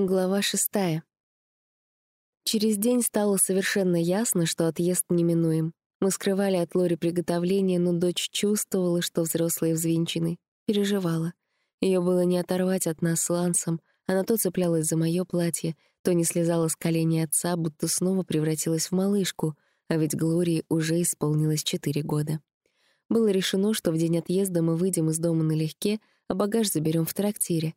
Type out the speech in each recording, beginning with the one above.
Глава шестая. Через день стало совершенно ясно, что отъезд неминуем. Мы скрывали от Лори приготовление, но дочь чувствовала, что взрослые взвинчены. Переживала. Ее было не оторвать от нас с Лансом. Она то цеплялась за мое платье, то не слезала с коленей отца, будто снова превратилась в малышку, а ведь Глории уже исполнилось четыре года. Было решено, что в день отъезда мы выйдем из дома налегке, а багаж заберем в трактире.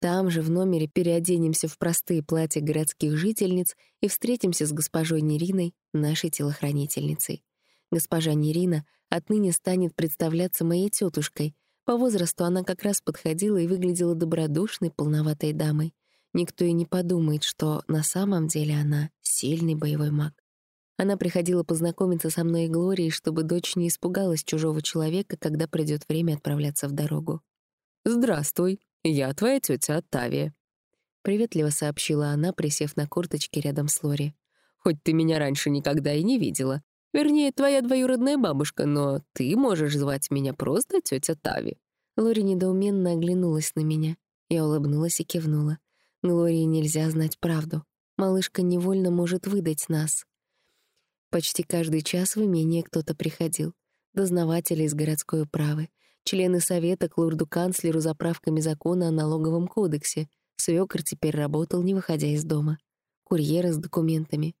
Там же в номере переоденемся в простые платья городских жительниц и встретимся с госпожой Нериной, нашей телохранительницей. Госпожа Нерина отныне станет представляться моей тетушкой. По возрасту она как раз подходила и выглядела добродушной, полноватой дамой. Никто и не подумает, что на самом деле она сильный боевой маг. Она приходила познакомиться со мной и Глорией, чтобы дочь не испугалась чужого человека, когда придет время отправляться в дорогу. «Здравствуй», «Я твоя тетя Оттавия», — приветливо сообщила она, присев на корточки рядом с Лори. «Хоть ты меня раньше никогда и не видела. Вернее, твоя двоюродная бабушка, но ты можешь звать меня просто тетя Тави». Лори недоуменно оглянулась на меня. Я улыбнулась и кивнула. Глории нельзя знать правду. Малышка невольно может выдать нас. Почти каждый час в имение кто-то приходил. Дознаватели из городской управы, члены совета к лорду-канцлеру за правками закона о налоговом кодексе. Свёкор теперь работал, не выходя из дома. Курьеры с документами.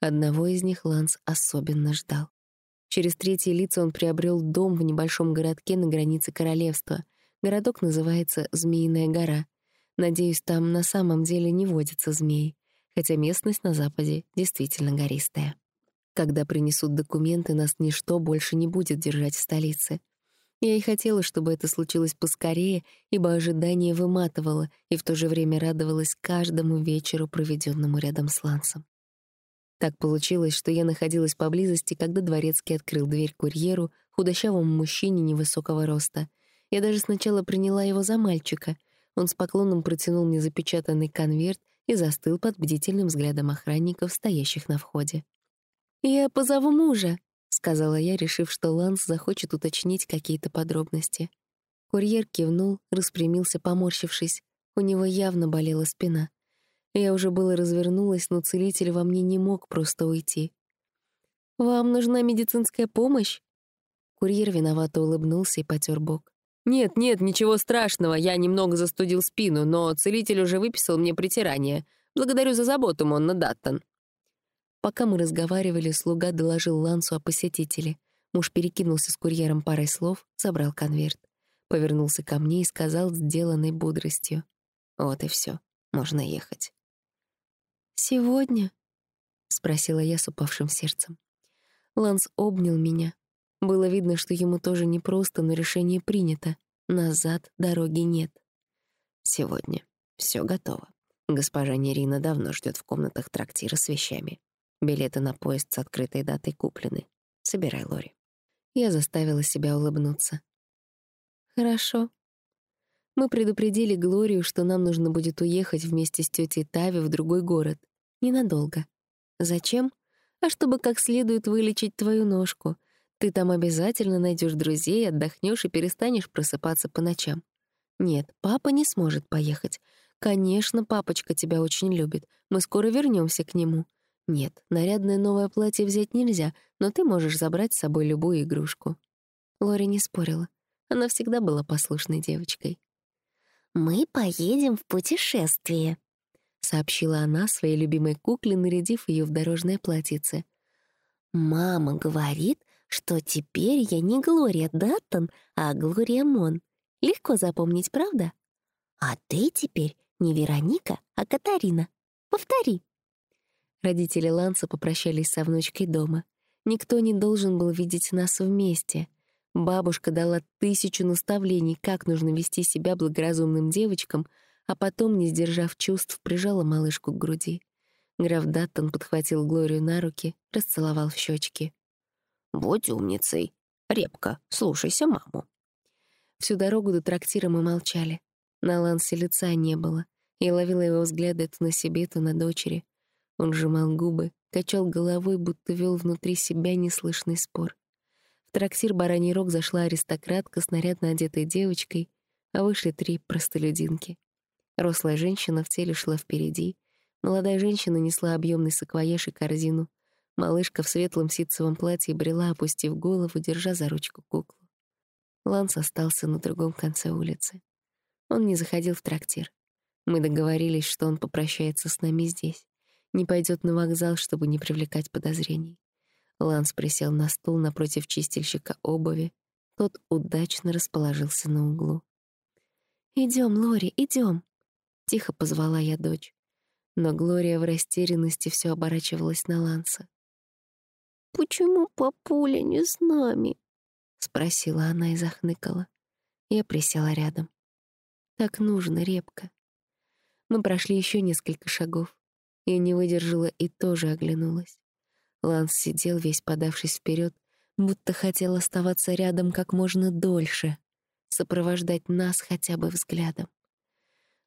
Одного из них Ланс особенно ждал. Через третьи лица он приобрел дом в небольшом городке на границе королевства. Городок называется Змеиная гора. Надеюсь, там на самом деле не водятся змеи, хотя местность на западе действительно гористая. Когда принесут документы, нас ничто больше не будет держать в столице — я и хотела, чтобы это случилось поскорее, ибо ожидание выматывало и в то же время радовалась каждому вечеру, проведенному рядом с Лансом. Так получилось, что я находилась поблизости, когда дворецкий открыл дверь курьеру, худощавому мужчине невысокого роста. Я даже сначала приняла его за мальчика. Он с поклоном протянул мне запечатанный конверт и застыл под бдительным взглядом охранников, стоящих на входе. «Я позову мужа», — сказала я, решив, что Ланс захочет уточнить какие-то подробности. Курьер кивнул, распрямился, поморщившись. У него явно болела спина. Я уже было развернулась, но целитель во мне не мог просто уйти. «Вам нужна медицинская помощь?» Курьер виновато улыбнулся и потер бок. «Нет, нет, ничего страшного, я немного застудил спину, но целитель уже выписал мне притирание. Благодарю за заботу, Монна Даттон». Пока мы разговаривали, слуга доложил Лансу о посетителе. Муж перекинулся с курьером парой слов, забрал конверт. Повернулся ко мне и сказал сделанной бодростью. «Вот и все, можно ехать». «Сегодня?» — спросила я с упавшим сердцем. Ланс обнял меня. Было видно, что ему тоже непросто, но решение принято. Назад дороги нет. «Сегодня. Все готово. Госпожа Нерина давно ждет в комнатах трактира с вещами. Билеты на поезд с открытой датой куплены. Собирай, Лори. Я заставила себя улыбнуться. Хорошо. Мы предупредили Глорию, что нам нужно будет уехать вместе с тетей Тави в другой город. Ненадолго. Зачем? А чтобы как следует вылечить твою ножку. Ты там обязательно найдешь друзей, отдохнешь и перестанешь просыпаться по ночам. Нет, папа не сможет поехать. Конечно, папочка тебя очень любит. Мы скоро вернемся к нему. Нет, нарядное новое платье взять нельзя, но ты можешь забрать с собой любую игрушку. Лори не спорила. Она всегда была послушной девочкой. «Мы поедем в путешествие», — сообщила она своей любимой кукле, нарядив ее в дорожное платьице. «Мама говорит, что теперь я не Глория Даттон, а Глория Мон. Легко запомнить, правда? А ты теперь не Вероника, а Катарина. Повтори». Родители Ланса попрощались со внучкой дома. Никто не должен был видеть нас вместе. Бабушка дала тысячу наставлений, как нужно вести себя благоразумным девочкам, а потом, не сдержав чувств, прижала малышку к груди. Граф Даттон подхватил Глорию на руки, расцеловал в щечки. «Будь умницей. Репка, слушайся маму». Всю дорогу до трактира мы молчали. На Лансе лица не было. Я ловила его взгляды то на себе, то на дочери. Он сжимал губы, качал головой, будто вел внутри себя неслышный спор. В трактир «Бараний рог» зашла аристократка с нарядно одетой девочкой, а вышли три простолюдинки. Рослая женщина в теле шла впереди. Молодая женщина несла объемный саквояж и корзину. Малышка в светлом ситцевом платье брела, опустив голову, держа за ручку куклу. Ланс остался на другом конце улицы. Он не заходил в трактир. Мы договорились, что он попрощается с нами здесь. Не пойдет на вокзал, чтобы не привлекать подозрений. Ланс присел на стул напротив чистильщика обуви. Тот удачно расположился на углу. Идем, Лори, идем, тихо позвала я дочь. Но Глория в растерянности все оборачивалась на Ланса. «Почему папуля не с нами?» — спросила она и захныкала. Я присела рядом. «Так нужно, репка». Мы прошли еще несколько шагов. Я не выдержала и тоже оглянулась. Ланс сидел весь подавшись вперед, будто хотел оставаться рядом как можно дольше, сопровождать нас хотя бы взглядом.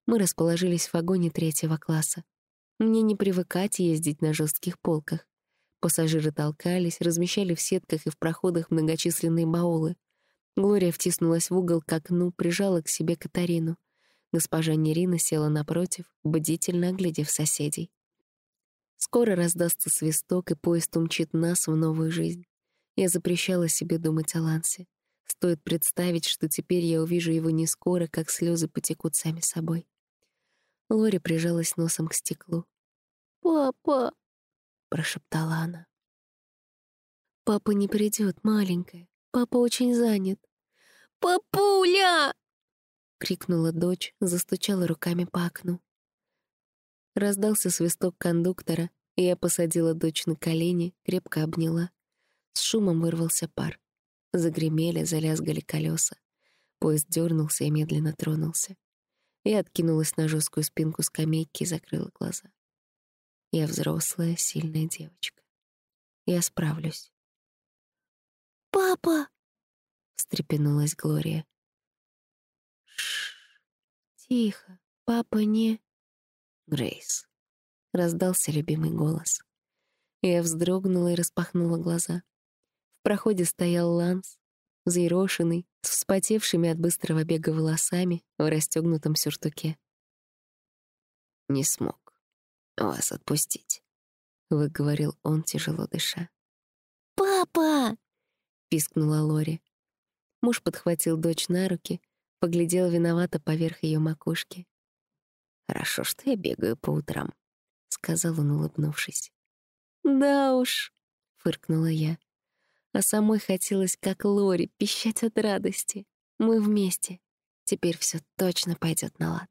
Мы расположились в вагоне третьего класса. Мне не привыкать ездить на жестких полках. Пассажиры толкались, размещали в сетках и в проходах многочисленные баулы. Глория втиснулась в угол к окну, прижала к себе Катарину. Госпожа Нерина села напротив, бдительно оглядев соседей. Скоро раздастся свисток, и поезд умчит нас в новую жизнь. Я запрещала себе думать о Лансе. Стоит представить, что теперь я увижу его не скоро, как слезы потекут сами собой. Лори прижалась носом к стеклу. «Папа!» — прошептала она. «Папа не придет, маленькая. Папа очень занят». «Папуля!» — крикнула дочь, застучала руками по окну. Раздался свисток кондуктора, и я посадила дочь на колени, крепко обняла. С шумом вырвался пар. Загремели, залязгали колеса. Поезд дернулся и медленно тронулся. Я откинулась на жесткую спинку скамейки и закрыла глаза. Я взрослая, сильная девочка. Я справлюсь. «Папа!» — встрепенулась Глория. «Шш! Тихо, папа не...» «Грейс!» — раздался любимый голос. Я вздрогнула и распахнула глаза. В проходе стоял Ланс, взъерошенный, с вспотевшими от быстрого бега волосами в расстегнутом сюртуке. Не смог вас отпустить», — выговорил он, тяжело дыша. «Папа!» — пискнула Лори. Муж подхватил дочь на руки, поглядел виновато поверх ее макушки. «Хорошо, что я бегаю по утрам», — сказал он, улыбнувшись. «Да уж», — фыркнула я. А самой хотелось, как Лори, пищать от радости. Мы вместе. Теперь все точно пойдет на лад.